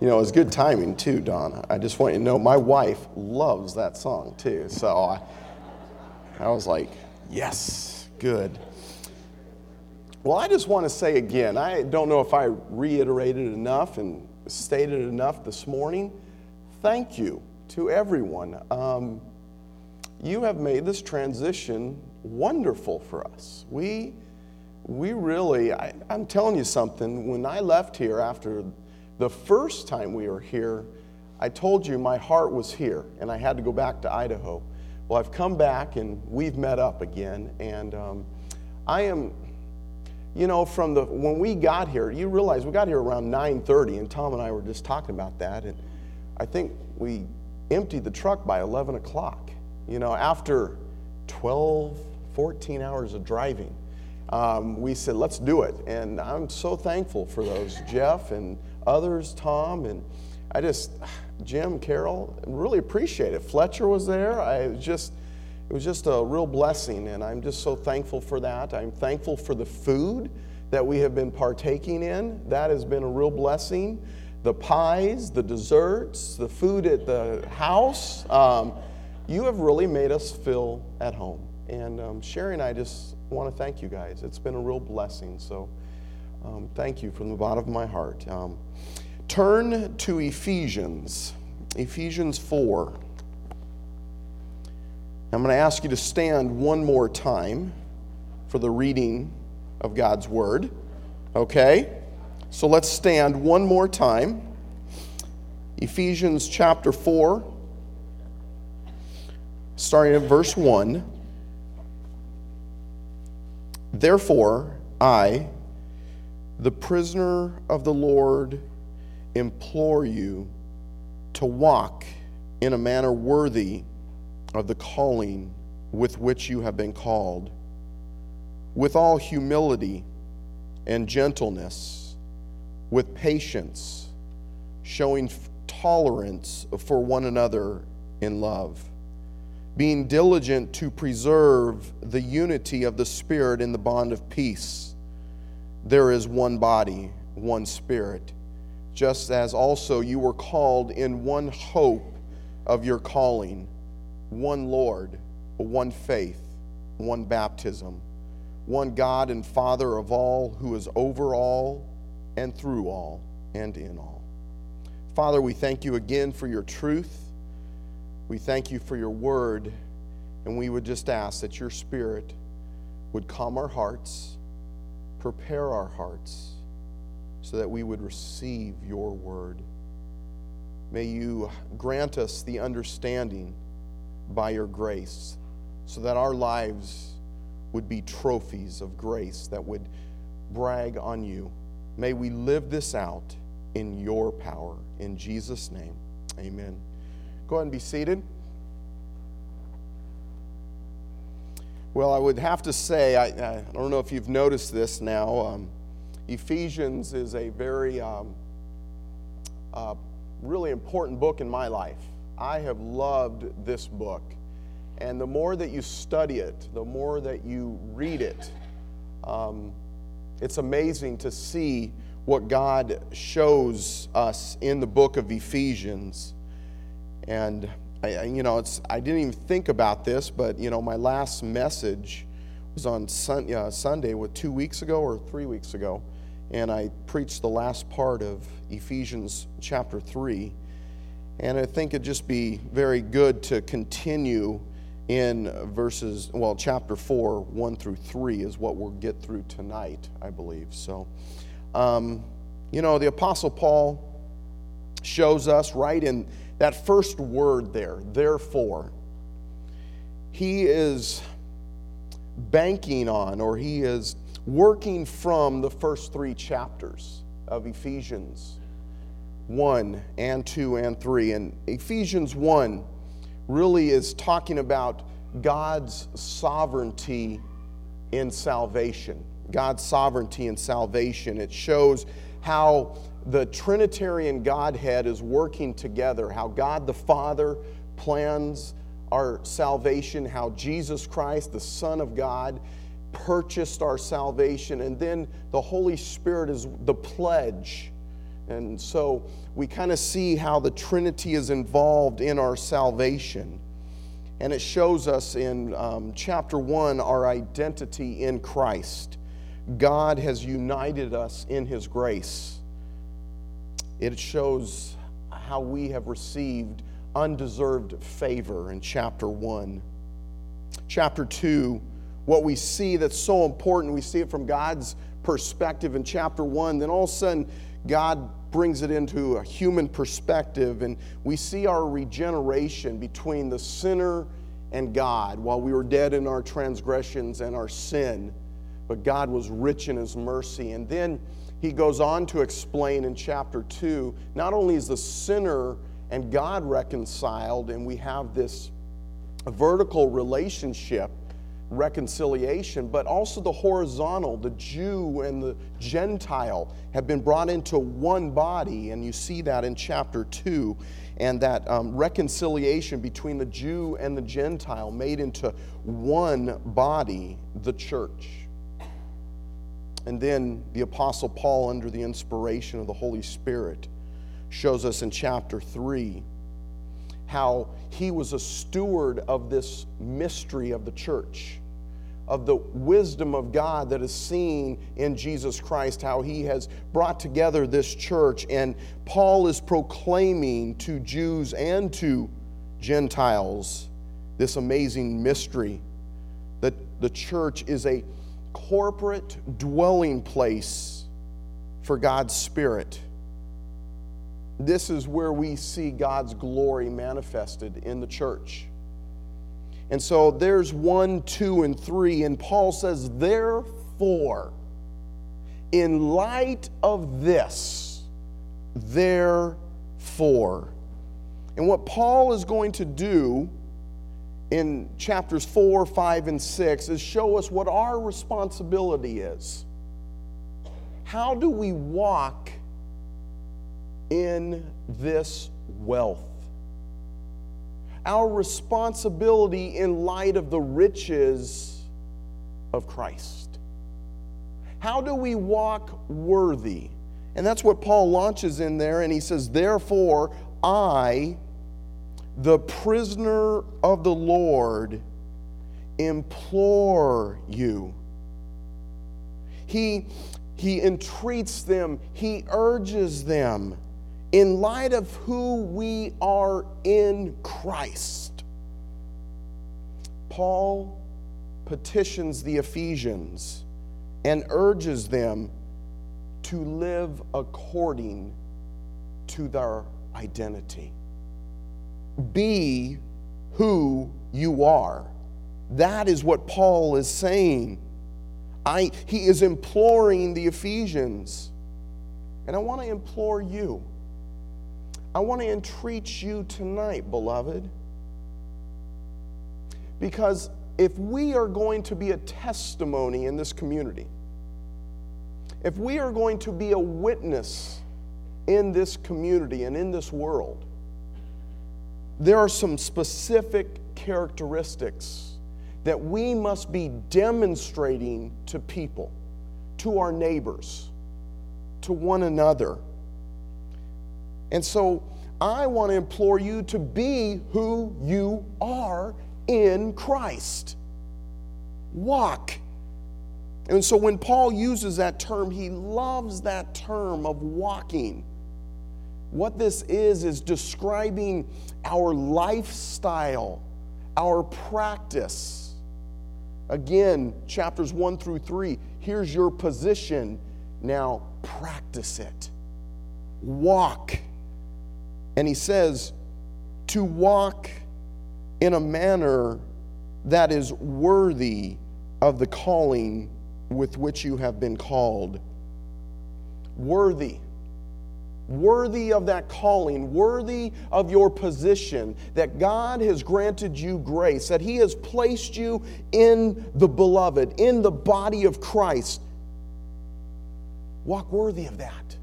You know, it was good timing too, Donna. I just want you to know my wife loves that song too. So I, I was like, yes, good. Well, I just want to say again, I don't know if I reiterated enough and stated enough this morning. Thank you to everyone. Um, you have made this transition wonderful for us. We, we really, I, I'm telling you something, when I left here after the first time we were here, I told you my heart was here and I had to go back to Idaho. Well, I've come back and we've met up again, and um, I am, you know, from the when we got here, you realize we got here around 9:30, and Tom and I were just talking about that, and I think we emptied the truck by 11 o'clock. You know, after 12, 14 hours of driving, um, we said, let's do it. And I'm so thankful for those, Jeff and others, Tom, and I just, Jim, Carol, really appreciate it. Fletcher was there. I just, it was just a real blessing, and I'm just so thankful for that. I'm thankful for the food that we have been partaking in. That has been a real blessing. The pies, the desserts, the food at the house. Um, you have really made us feel at home. And um, Sherry and I just want to thank you guys. It's been a real blessing. So um, thank you from the bottom of my heart. Um, turn to Ephesians, Ephesians 4. I'm going to ask you to stand one more time for the reading of God's Word. Okay? So let's stand one more time. Ephesians chapter 4, starting at verse 1. Therefore, I, the prisoner of the Lord, implore you to walk in a manner worthy of the calling with which you have been called, with all humility and gentleness, with patience, showing tolerance for one another in love, being diligent to preserve the unity of the Spirit in the bond of peace. There is one body, one Spirit, just as also you were called in one hope of your calling one Lord, one faith, one baptism, one God and Father of all, who is over all and through all and in all. Father, we thank you again for your truth. We thank you for your word. And we would just ask that your spirit would calm our hearts, prepare our hearts, so that we would receive your word. May you grant us the understanding by your grace, so that our lives would be trophies of grace that would brag on you. May we live this out in your power. In Jesus' name, amen. Go ahead and be seated. Well, I would have to say, I, I don't know if you've noticed this now. Um, Ephesians is a very, um, uh, really important book in my life. I have loved this book. And the more that you study it, the more that you read it, um, it's amazing to see what God shows us in the book of Ephesians. And I, you know, it's I didn't even think about this, but you know, my last message was on sun, uh, Sunday, what two weeks ago or three weeks ago, and I preached the last part of Ephesians chapter three. And I think it'd just be very good to continue in verses, well, chapter 4, 1 through 3 is what we'll get through tonight, I believe. So, um, you know, the Apostle Paul shows us right in that first word there, therefore. He is banking on, or he is working from the first three chapters of Ephesians 1 and 2 and 3. And Ephesians 1 really is talking about God's sovereignty in salvation. God's sovereignty in salvation. It shows how the Trinitarian Godhead is working together, how God the Father plans our salvation, how Jesus Christ, the Son of God, purchased our salvation, and then the Holy Spirit is the pledge And so we kind of see how the Trinity is involved in our salvation. And it shows us in um, chapter one our identity in Christ. God has united us in His grace. It shows how we have received undeserved favor in chapter one. Chapter two, what we see that's so important, we see it from God's perspective in chapter one. Then all of a sudden, God brings it into a human perspective, and we see our regeneration between the sinner and God while we were dead in our transgressions and our sin. But God was rich in his mercy. And then he goes on to explain in chapter 2 not only is the sinner and God reconciled, and we have this vertical relationship, reconciliation, but also the horizontal, the Jew and the Gentile have been brought into one body, and you see that in chapter 2, and that um, reconciliation between the Jew and the Gentile made into one body, the church. And then the Apostle Paul, under the inspiration of the Holy Spirit, shows us in chapter 3 how he was a steward of this mystery of the church, of the wisdom of God that is seen in Jesus Christ, how he has brought together this church. And Paul is proclaiming to Jews and to Gentiles this amazing mystery that the church is a corporate dwelling place for God's Spirit. This is where we see God's glory manifested in the church. And so there's one, two, and three, and Paul says, therefore, in light of this, therefore. And what Paul is going to do in chapters 4, 5, and 6 is show us what our responsibility is. How do we walk in this wealth? Our responsibility in light of the riches of Christ. How do we walk worthy? And that's what Paul launches in there, and he says, Therefore, I the prisoner of the Lord, implore you. He, he entreats them, he urges them in light of who we are in Christ. Paul petitions the Ephesians and urges them to live according to their identity be who you are. That is what Paul is saying. I, he is imploring the Ephesians. And I want to implore you. I want to entreat you tonight, beloved. Because if we are going to be a testimony in this community, if we are going to be a witness in this community and in this world, there are some specific characteristics that we must be demonstrating to people, to our neighbors, to one another. And so I want to implore you to be who you are in Christ. Walk. And so when Paul uses that term, he loves that term of walking. What this is, is describing our lifestyle, our practice. Again, chapters one through three. Here's your position. Now practice it. Walk. And he says, to walk in a manner that is worthy of the calling with which you have been called. Worthy worthy of that calling, worthy of your position, that God has granted you grace, that He has placed you in the beloved, in the body of Christ. Walk worthy of that.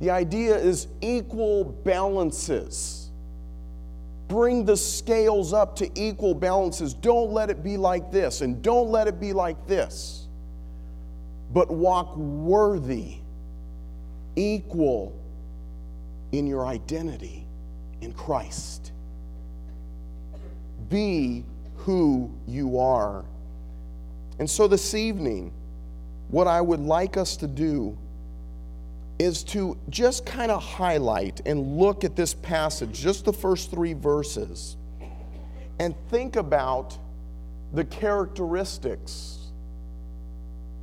The idea is equal balances. Bring the scales up to equal balances. Don't let it be like this, and don't let it be like this. But walk worthy equal in your identity in Christ. Be who you are. And so this evening, what I would like us to do is to just kind of highlight and look at this passage, just the first three verses, and think about the characteristics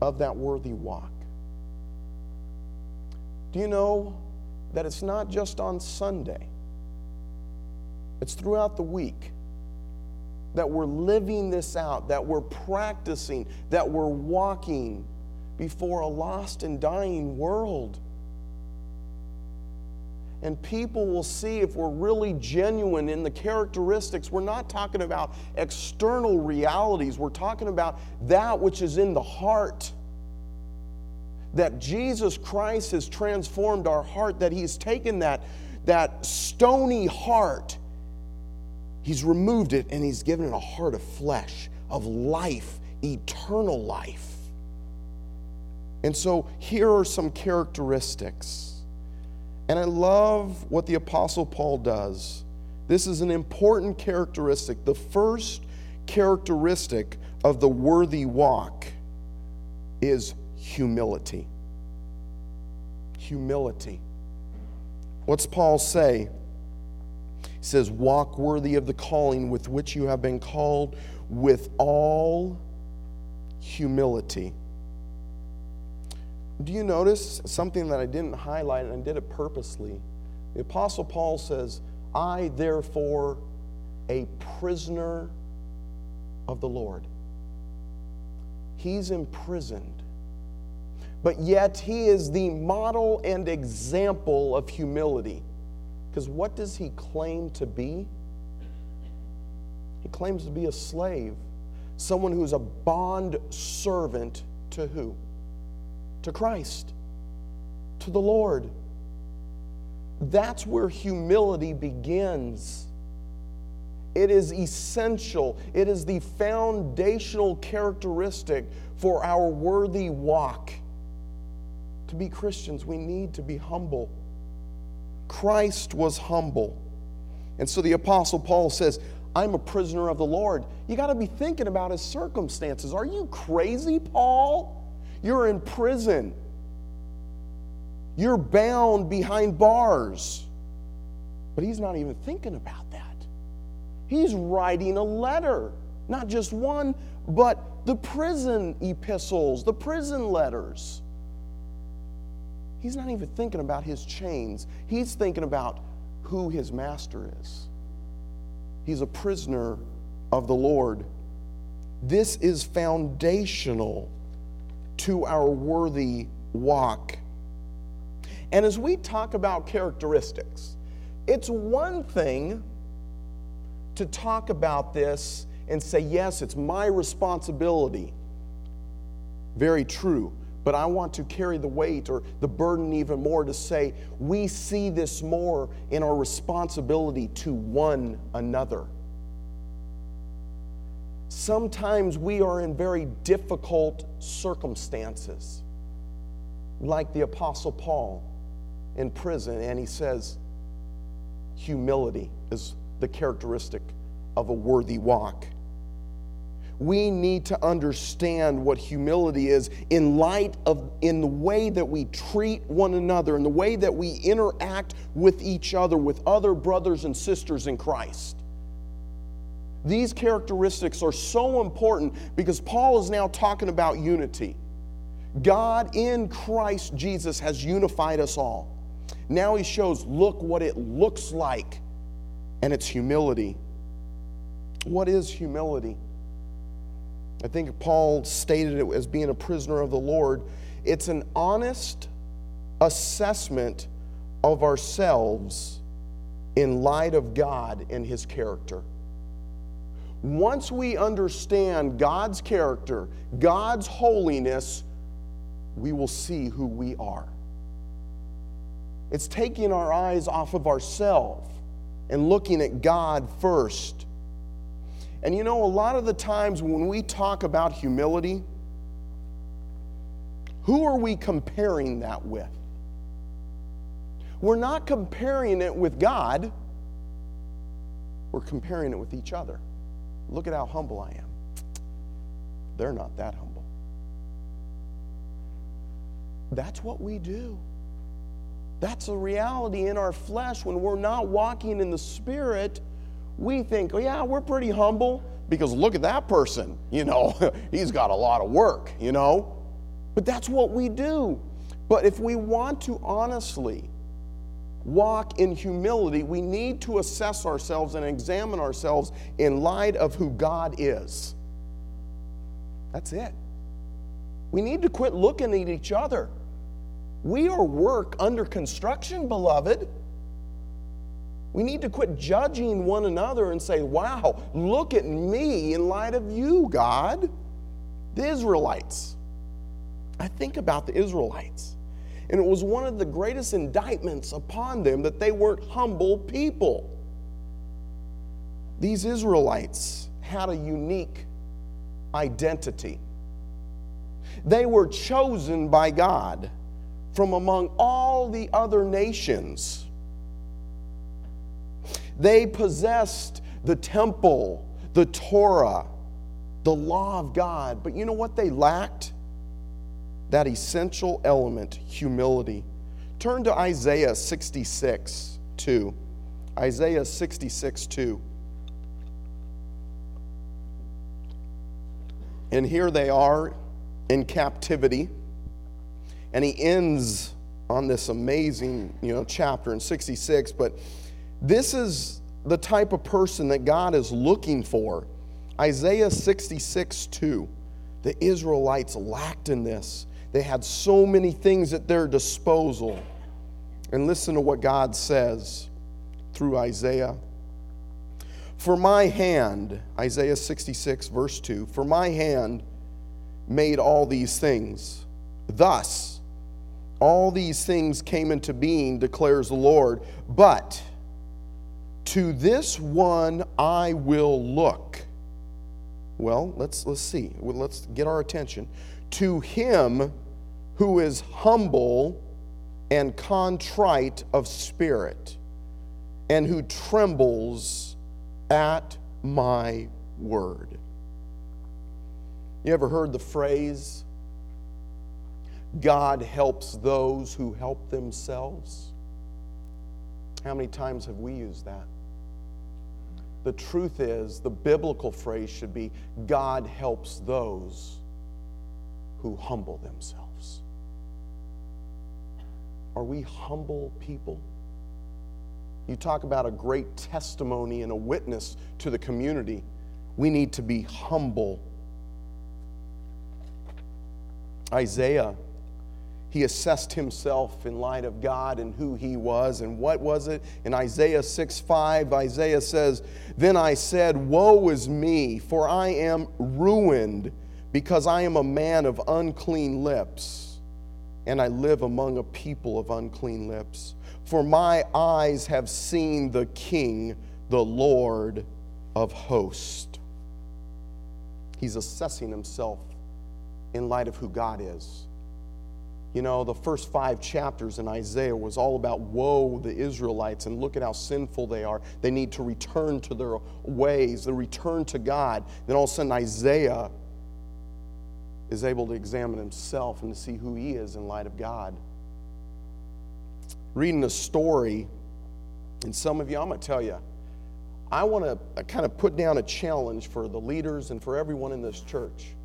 of that worthy walk. Do you know that it's not just on Sunday, it's throughout the week that we're living this out, that we're practicing, that we're walking before a lost and dying world. And people will see if we're really genuine in the characteristics. We're not talking about external realities, we're talking about that which is in the heart. That Jesus Christ has transformed our heart, that He's taken that, that stony heart, He's removed it, and He's given it a heart of flesh, of life, eternal life. And so here are some characteristics. And I love what the Apostle Paul does. This is an important characteristic. The first characteristic of the worthy walk is humility. Humility. What's Paul say? He says, Walk worthy of the calling with which you have been called with all humility do you notice something that I didn't highlight and I did it purposely? The Apostle Paul says, I therefore, a prisoner of the Lord. He's imprisoned, but yet he is the model and example of humility. Because what does he claim to be? He claims to be a slave, someone who's a bond servant to who? to Christ, to the Lord. That's where humility begins. It is essential, it is the foundational characteristic for our worthy walk. To be Christians, we need to be humble. Christ was humble. And so the Apostle Paul says, I'm a prisoner of the Lord. You got to be thinking about his circumstances. Are you crazy, Paul? You're in prison. You're bound behind bars. But he's not even thinking about that. He's writing a letter, not just one, but the prison epistles, the prison letters. He's not even thinking about his chains. He's thinking about who his master is. He's a prisoner of the Lord. This is foundational to our worthy walk. And as we talk about characteristics, it's one thing to talk about this and say, yes, it's my responsibility. Very true. But I want to carry the weight or the burden even more to say, we see this more in our responsibility to one another. Sometimes we are in very difficult circumstances, like the Apostle Paul in prison, and he says, humility is the characteristic of a worthy walk. We need to understand what humility is in light of in the way that we treat one another, in the way that we interact with each other, with other brothers and sisters in Christ. These characteristics are so important because Paul is now talking about unity. God in Christ Jesus has unified us all. Now he shows, look what it looks like, and it's humility. What is humility? I think Paul stated it as being a prisoner of the Lord. It's an honest assessment of ourselves in light of God and his character. Once we understand God's character, God's holiness, we will see who we are. It's taking our eyes off of ourselves and looking at God first. And you know, a lot of the times when we talk about humility, who are we comparing that with? we're not comparing it with God, we're comparing it with each other. Look at how humble I am. They're not that humble. That's what we do. That's a reality in our flesh when we're not walking in the Spirit. We think, oh, yeah, we're pretty humble because look at that person. You know, he's got a lot of work, you know. But that's what we do. But if we want to honestly walk in humility, we need to assess ourselves and examine ourselves in light of who God is. That's it. We need to quit looking at each other. We are work under construction, beloved. We need to quit judging one another and say, wow, look at me in light of you, God. The Israelites. I think about the Israelites. And it was one of the greatest indictments upon them that they weren't humble people. These Israelites had a unique identity. They were chosen by God from among all the other nations. They possessed the temple, the Torah, the law of God. But you know what they lacked? that essential element, humility. Turn to Isaiah 66 2. Isaiah 66 2. And here they are in captivity. And he ends on this amazing, you know, chapter in 66, but this is the type of person that God is looking for. Isaiah 66 2. The Israelites lacked in this. They had so many things at their disposal. And listen to what God says through Isaiah. For my hand, Isaiah 66, verse 2, for my hand made all these things. Thus, all these things came into being, declares the Lord. But to this one I will look. Well, let's, let's see. Let's get our attention. To him who is humble and contrite of spirit, and who trembles at my word. You ever heard the phrase, God helps those who help themselves? How many times have we used that? The truth is, the biblical phrase should be God helps those who humble themselves. Are we humble people? You talk about a great testimony and a witness to the community. We need to be humble. Isaiah, he assessed himself in light of God and who he was. And what was it? In Isaiah 6 5, Isaiah says, Then I said, Woe is me, for I am ruined, because I am a man of unclean lips and I live among a people of unclean lips. For my eyes have seen the King, the Lord of hosts. He's assessing himself in light of who God is. You know, the first five chapters in Isaiah was all about woe, the Israelites, and look at how sinful they are. They need to return to their ways, they return to God. Then all of a sudden, Isaiah is able to examine himself and to see who he is in light of God. Reading a story, and some of you, I'm going to tell you, I want to kind of put down a challenge for the leaders and for everyone in this church.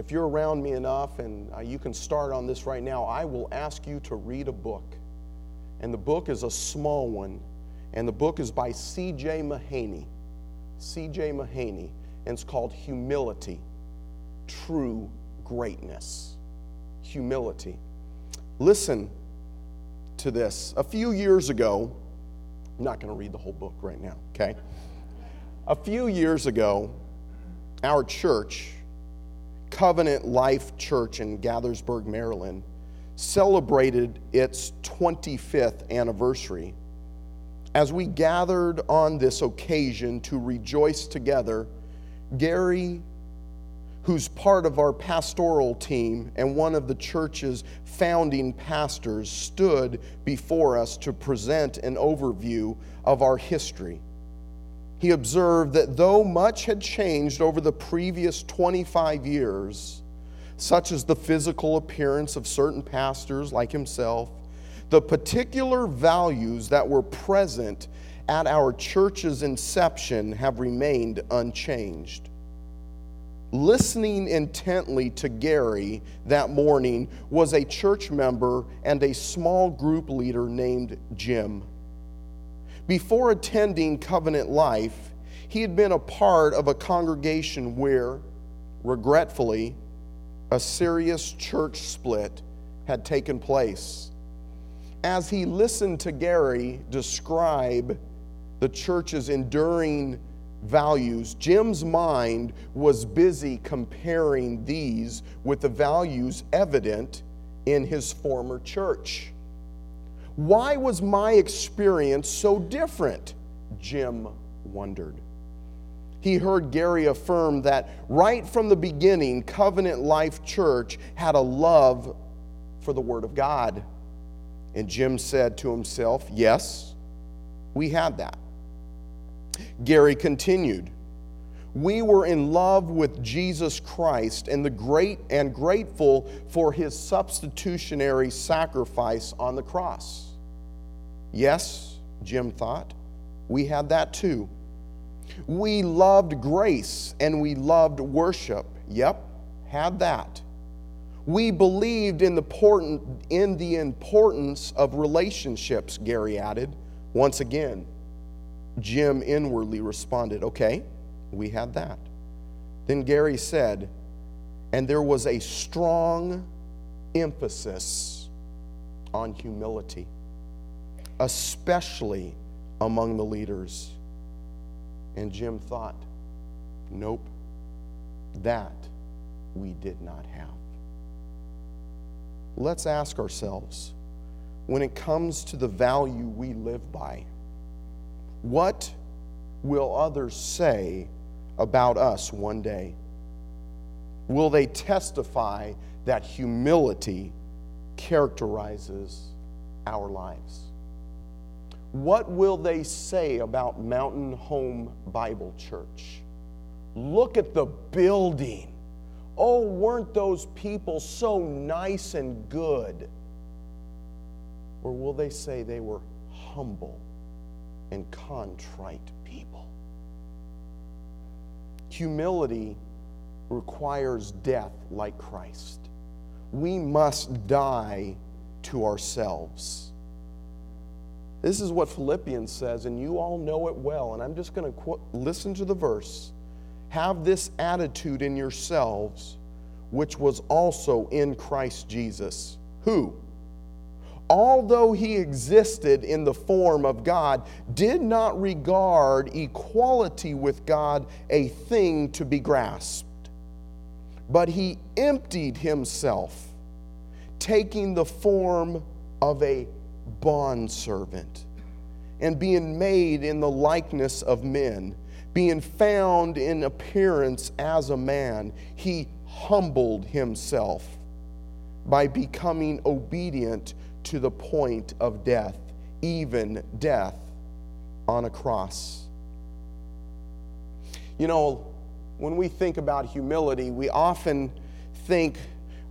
If you're around me enough and uh, you can start on this right now, I will ask you to read a book. And the book is a small one, and the book is by C.J. Mahaney. C.J. Mahaney, and it's called Humility true greatness humility. Listen to this. A few years ago, I'm not going to read the whole book right now, okay? A few years ago, our church, Covenant Life Church in Gaithersburg, Maryland, celebrated its 25th anniversary. As we gathered on this occasion to rejoice together, Gary who's part of our pastoral team and one of the church's founding pastors, stood before us to present an overview of our history. He observed that though much had changed over the previous 25 years, such as the physical appearance of certain pastors like himself, the particular values that were present at our church's inception have remained unchanged. Listening intently to Gary that morning was a church member and a small group leader named Jim. Before attending Covenant Life, he had been a part of a congregation where, regretfully, a serious church split had taken place. As he listened to Gary describe the church's enduring values, Jim's mind was busy comparing these with the values evident in his former church. Why was my experience so different? Jim wondered. He heard Gary affirm that right from the beginning, Covenant Life Church had a love for the Word of God. And Jim said to himself, Yes, we had that. Gary continued, we were in love with Jesus Christ and the great and grateful for his substitutionary sacrifice on the cross. Yes, Jim thought, we had that too. We loved grace and we loved worship. Yep, had that. We believed in the, important, in the importance of relationships, Gary added. Once again, Jim inwardly responded, Okay, we had that. Then Gary said, and there was a strong emphasis on humility, especially among the leaders. And Jim thought, Nope, that we did not have. Let's ask ourselves when it comes to the value we live by, what will others say about us one day? Will they testify that humility characterizes our lives? What will they say about Mountain Home Bible Church? Look at the building. Oh, weren't those people so nice and good? Or will they say they were humble and contrite people? Humility requires death like Christ. We must die to ourselves. This is what Philippians says, and you all know it well. And I'm just going to listen to the verse. Have this attitude in yourselves, which was also in Christ Jesus, who, although he existed in the form of God, did not regard equality with God a thing to be grasped, but he emptied himself, taking the form of a bondservant, and being made in the likeness of men, being found in appearance as a man, he humbled himself by becoming obedient to the point of death, even death on a cross. You know, when we think about humility, we often think,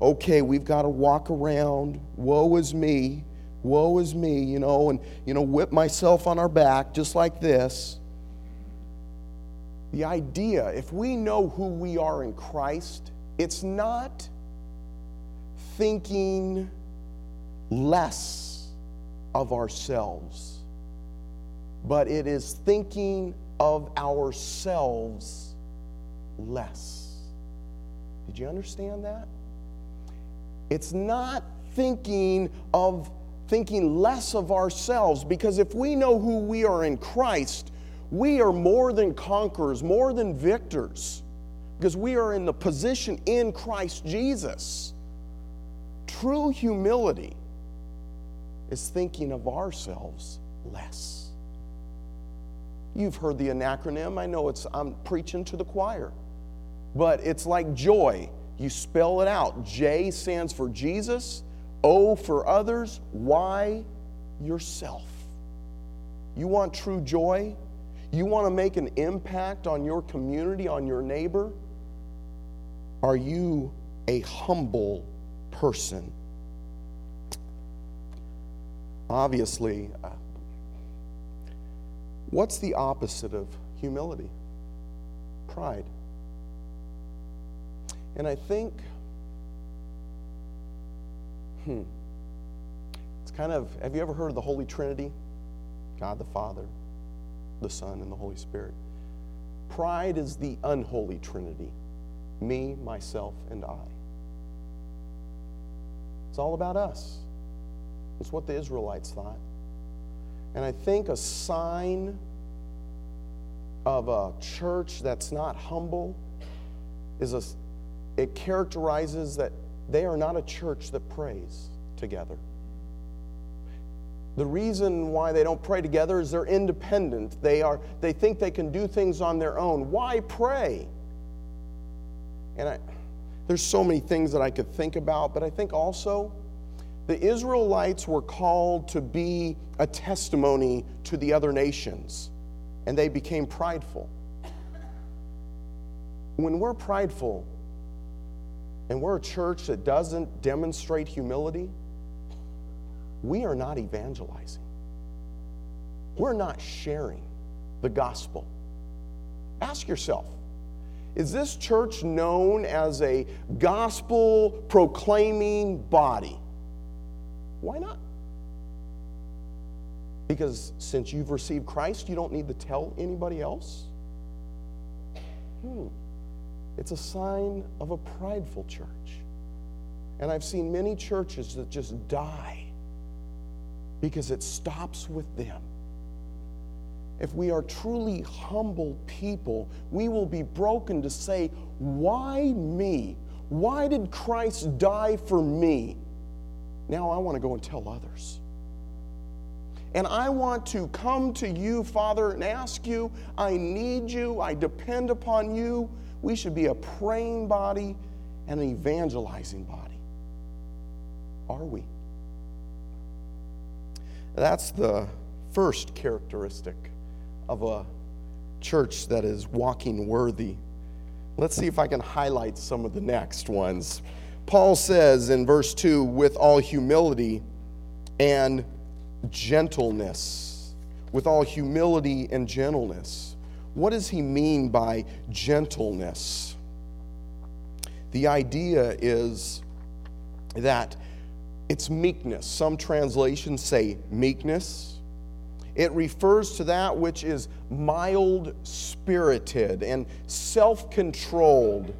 okay, we've got to walk around, woe is me, woe is me, you know, and, you know, whip myself on our back just like this. The idea, if we know who we are in Christ, it's not thinking less of ourselves, but it is thinking of ourselves less. Did you understand that? It's not thinking of thinking less of ourselves because if we know who we are in Christ, we are more than conquerors, more than victors because we are in the position in Christ Jesus. True humility is thinking of ourselves less. You've heard the acronym. I know it's I'm preaching to the choir. but it's like joy. You spell it out. J stands for Jesus, O for others, Y yourself. You want true joy? You want to make an impact on your community, on your neighbor? Are you a humble person? Obviously, uh, what's the opposite of humility? Pride. And I think, hmm, it's kind of, have you ever heard of the Holy Trinity? God the Father, the Son, and the Holy Spirit. Pride is the unholy Trinity me, myself, and I. It's all about us. It's what the Israelites thought. And I think a sign of a church that's not humble is a, it characterizes that they are not a church that prays together. The reason why they don't pray together is they're independent. They, are, they think they can do things on their own. Why pray? And I, there's so many things that I could think about, but I think also the Israelites were called to be a testimony to the other nations, and they became prideful. When we're prideful and we're a church that doesn't demonstrate humility, we are not evangelizing. We're not sharing the gospel. Ask yourself is this church known as a gospel proclaiming body? Why not? Because since you've received Christ, you don't need to tell anybody else? Hmm. It's a sign of a prideful church. And I've seen many churches that just die because it stops with them. If we are truly humble people, we will be broken to say, Why me? Why did Christ die for me? Now I want to go and tell others. And I want to come to you, Father, and ask you, I need you, I depend upon you. We should be a praying body and an evangelizing body. Are we? That's the first characteristic of a church that is walking worthy. Let's see if I can highlight some of the next ones. Paul says in verse 2 with all humility and gentleness. With all humility and gentleness. What does he mean by gentleness? The idea is that it's meekness. Some translations say meekness. It refers to that which is mild spirited and self controlled.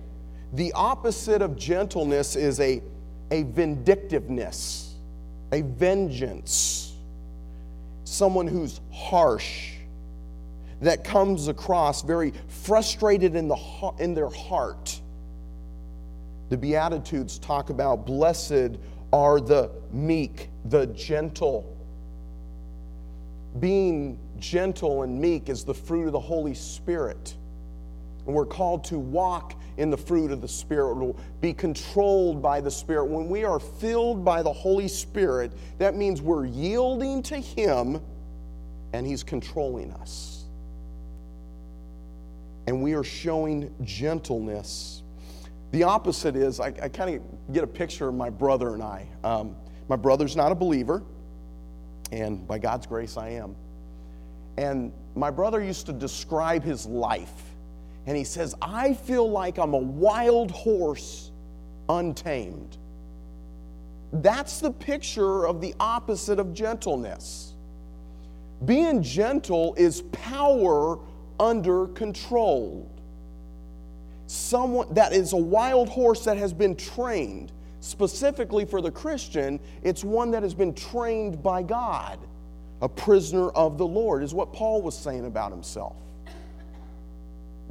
The opposite of gentleness is a, a vindictiveness, a vengeance. Someone who's harsh, that comes across very frustrated in, the, in their heart. The Beatitudes talk about blessed are the meek, the gentle. Being gentle and meek is the fruit of the Holy Spirit. And we're called to walk in the fruit of the Spirit, be controlled by the Spirit. When we are filled by the Holy Spirit, that means we're yielding to Him and He's controlling us. And we are showing gentleness the opposite is, I, I kind of get a picture of my brother and I. Um, my brother's not a believer, and by God's grace, I am. And my brother used to describe his life, and he says, I feel like I'm a wild horse untamed. That's the picture of the opposite of gentleness. Being gentle is power under control someone that is a wild horse that has been trained. Specifically for the Christian, it's one that has been trained by God. A prisoner of the Lord is what Paul was saying about himself.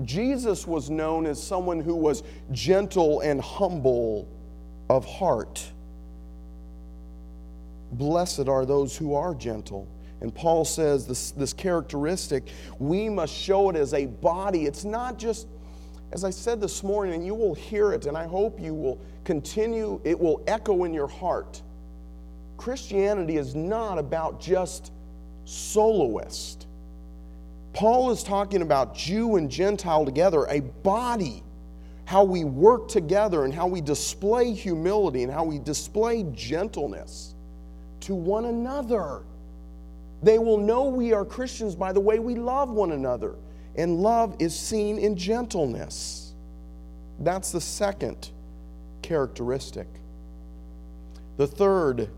Jesus was known as someone who was gentle and humble of heart. Blessed are those who are gentle. And Paul says this, this characteristic, we must show it as a body. It's not just as I said this morning, and you will hear it, and I hope you will continue, it will echo in your heart. Christianity is not about just soloist. Paul is talking about Jew and Gentile together, a body, how we work together and how we display humility and how we display gentleness to one another. They will know we are Christians by the way we love one another. And love is seen in gentleness. That's the second characteristic. The third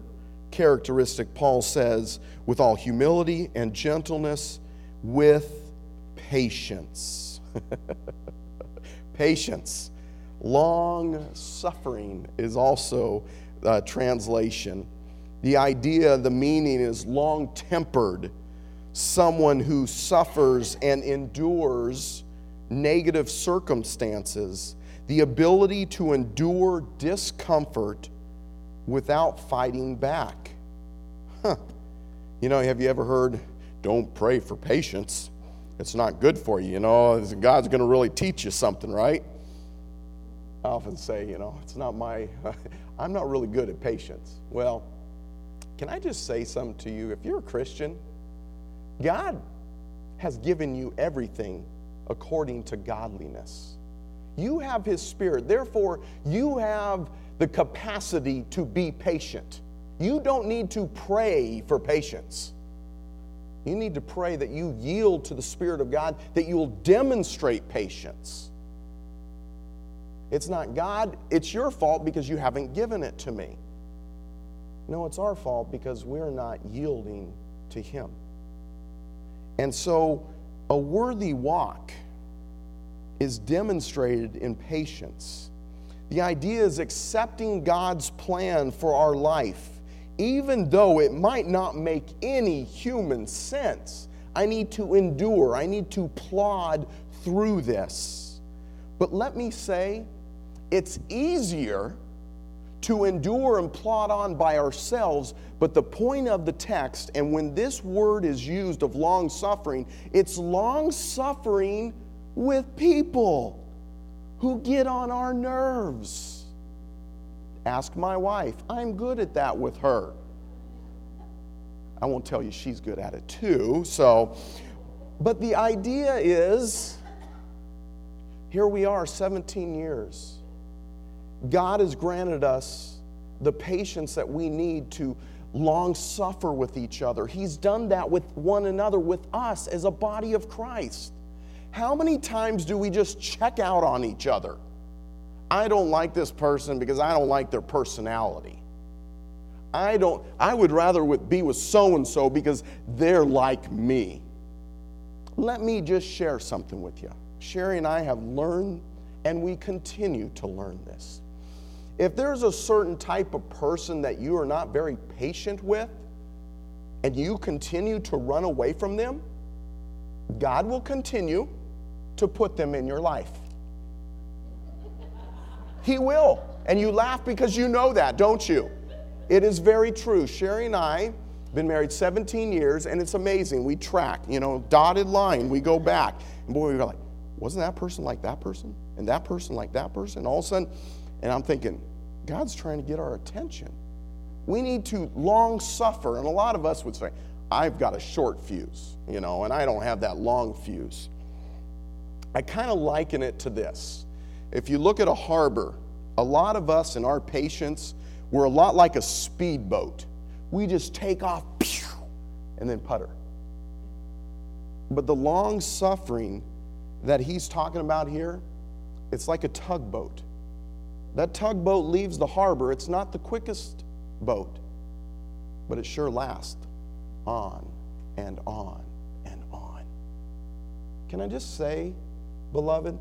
characteristic, Paul says, with all humility and gentleness, with patience. patience. Long suffering is also a translation. The idea, the meaning is long tempered, someone who suffers and endures negative circumstances, the ability to endure discomfort without fighting back. Huh. You know, have you ever heard, don't pray for patience? It's not good for you. You know, God's going to really teach you something, right? I often say, you know, it's not my, I'm not really good at patience. Well, can I just say something to you? If you're a Christian, God has given you everything according to godliness. You have His Spirit. Therefore, you have the capacity to be patient. You don't need to pray for patience. You need to pray that you yield to the Spirit of God, that you will demonstrate patience. It's not God, it's your fault because you haven't given it to me. No, it's our fault because we're not yielding to Him. And so, a worthy walk is demonstrated in patience. The idea is accepting God's plan for our life, even though it might not make any human sense. I need to endure, I need to plod through this. But let me say, it's easier to endure and plod on by ourselves. But the point of the text, and when this word is used of long suffering, it's long suffering with people who get on our nerves. Ask my wife. I'm good at that with her. I won't tell you she's good at it too. So, but the idea is here we are 17 years God has granted us the patience that we need to long suffer with each other. He's done that with one another, with us as a body of Christ. How many times do we just check out on each other? I don't like this person because I don't like their personality. I don't I would rather be with so and so because they're like me. Let me just share something with you. Sherry and I have learned and we continue to learn this. If there's a certain type of person that you are not very patient with and you continue to run away from them, God will continue to put them in your life. He will. And you laugh because you know that, don't you? It is very true. Sherry and I been married 17 years, and it's amazing. We track, you know, dotted line, we go back. And boy, we go like, wasn't that person like that person? And that person like that person? And all of a sudden, and I'm thinking, God's trying to get our attention. We need to long suffer. And a lot of us would say, I've got a short fuse, you know, and I don't have that long fuse. I kind of liken it to this. If you look at a harbor, a lot of us in our patience, we're a lot like a speedboat. We just take off and then putter. But the long suffering that he's talking about here, it's like a tugboat. That tugboat leaves the harbor. It's not the quickest boat, but it sure lasts on and on and on. Can I just say, beloved,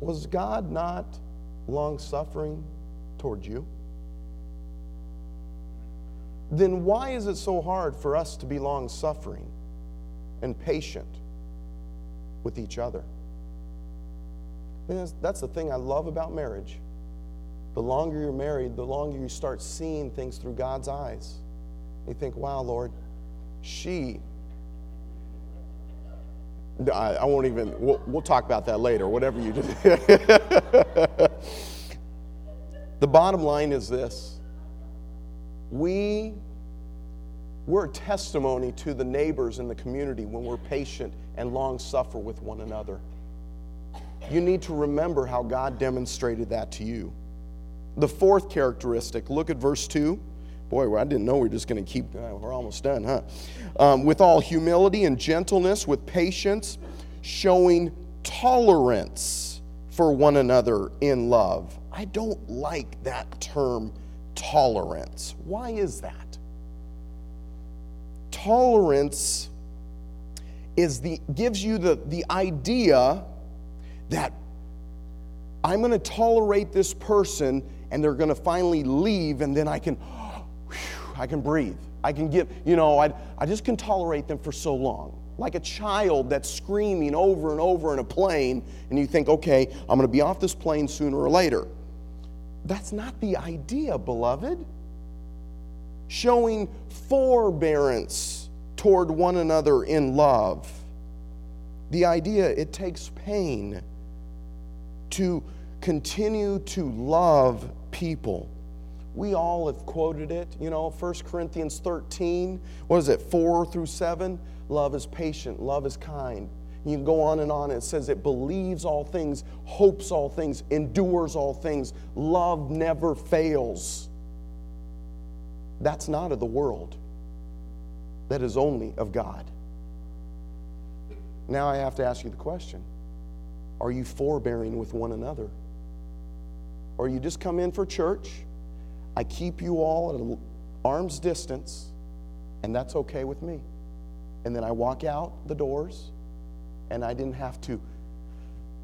was God not long suffering toward you? Then why is it so hard for us to be long suffering and patient with each other? That's the thing I love about marriage. The longer you're married, the longer you start seeing things through God's eyes. You think, wow, Lord, she, I, I won't even, we'll, we'll talk about that later, whatever you do. the bottom line is this we, we're a testimony to the neighbors in the community when we're patient and long suffer with one another. You need to remember how God demonstrated that to you. The fourth characteristic, look at verse 2. Boy, I didn't know we were just going to keep, uh, we're almost done, huh? Um, with all humility and gentleness, with patience, showing tolerance for one another in love. I don't like that term tolerance. Why is that? Tolerance is the gives you the, the idea that I'm going to tolerate this person and they're going to finally leave and then I can I can breathe. I can give, you know, I, I just can tolerate them for so long. Like a child that's screaming over and over in a plane, and you think, okay, I'm going to be off this plane sooner or later. That's not the idea, beloved. Showing forbearance toward one another in love. The idea, it takes pain to continue to love people. We all have quoted it, you know, 1 Corinthians 13, what is it, 4 through 7? Love is patient, love is kind. You can go on and on. It says it believes all things, hopes all things, endures all things. Love never fails. That's not of the world, that is only of God. Now I have to ask you the question Are you forbearing with one another? Or you just come in for church? I keep you all at arm's distance, and that's okay with me. And then I walk out the doors, and I didn't have to,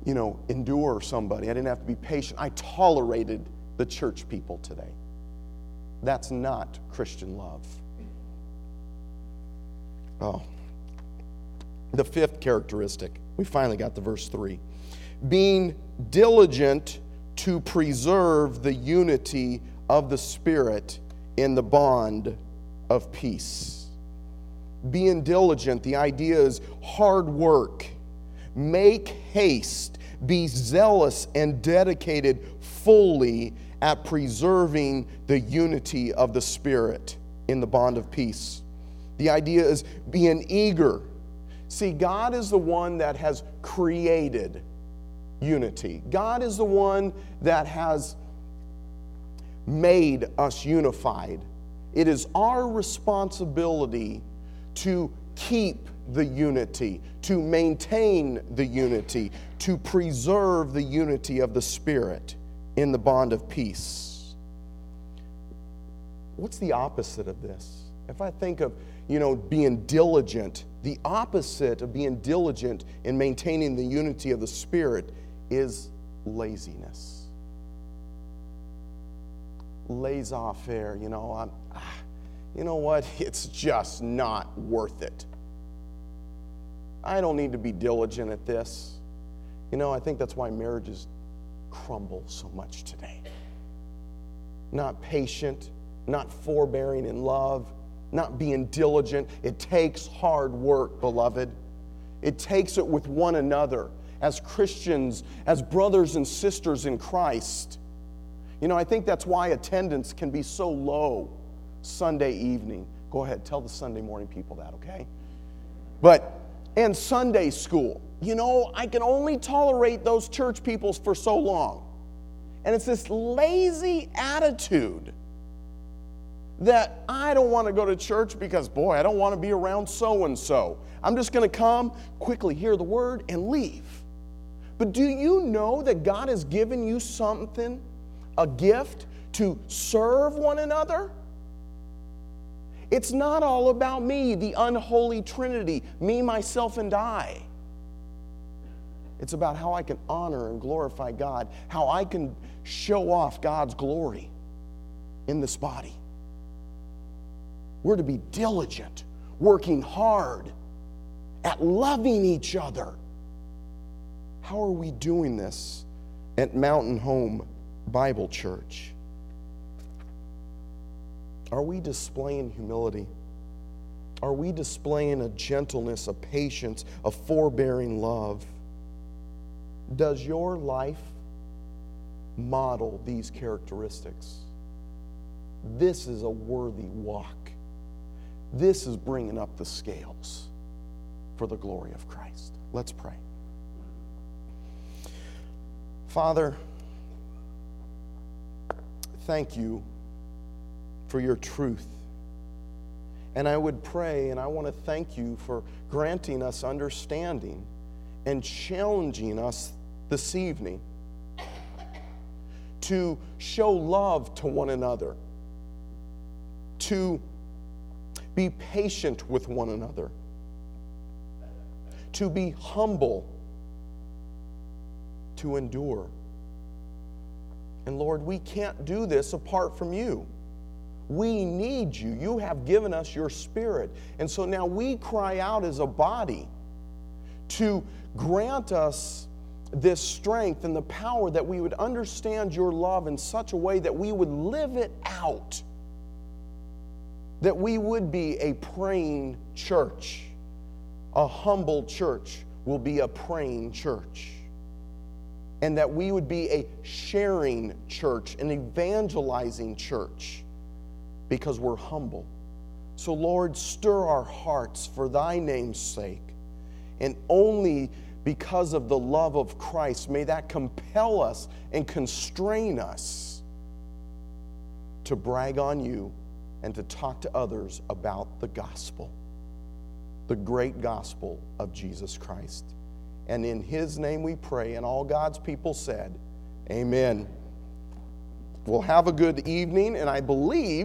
you know, endure somebody. I didn't have to be patient. I tolerated the church people today. That's not Christian love. Oh. The fifth characteristic, we finally got to verse 3. Being diligent to preserve the unity of the Spirit in the bond of peace. Being diligent, the idea is hard work. Make haste, be zealous and dedicated fully at preserving the unity of the Spirit in the bond of peace. The idea is being eager. See, God is the one that has created unity. God is the one that has made us unified. It is our responsibility to keep the unity, to maintain the unity, to preserve the unity of the Spirit in the bond of peace. What's the opposite of this? If I think of, you know, being diligent, the opposite of being diligent in maintaining the unity of the Spirit is laziness laissez faire, you know, I'm, ah, you know what? It's just not worth it. I don't need to be diligent at this. You know, I think that's why marriages crumble so much today. Not patient, not forbearing in love, not being diligent. It takes hard work, beloved. It takes it with one another as Christians, as brothers and sisters in Christ. You know, I think that's why attendance can be so low Sunday evening. Go ahead, tell the Sunday morning people that, okay? But, and Sunday school. You know, I can only tolerate those church peoples for so long. And it's this lazy attitude that I don't want to go to church because, boy, I don't want to be around so and so. I'm just going to come, quickly hear the word, and leave. But do you know that God has given you something a gift to serve one another. It's not all about me, the unholy trinity, me, myself, and I. It's about how I can honor and glorify God, how I can show off God's glory in this body. We're to be diligent, working hard at loving each other. How are we doing this at Mountain Home Bible Church? Are we displaying humility? Are we displaying a gentleness, a patience, a forbearing love? Does your life model these characteristics? This is a worthy walk. This is bringing up the scales for the glory of Christ. Let's pray. Father, thank you for your truth. And I would pray and I want to thank you for granting us understanding and challenging us this evening to show love to one another, to be patient with one another, to be humble, to endure. And Lord, we can't do this apart from you. We need you. You have given us your spirit. And so now we cry out as a body to grant us this strength and the power that we would understand your love in such a way that we would live it out that we would be a praying church. A humble church will be a praying church. And that we would be a sharing church, an evangelizing church, because we're humble. So, Lord, stir our hearts for thy name's sake. And only because of the love of Christ, may that compel us and constrain us to brag on you and to talk to others about the gospel, the great gospel of Jesus Christ. And in his name we pray, and all God's people said, Amen. We'll have a good evening, and I believe.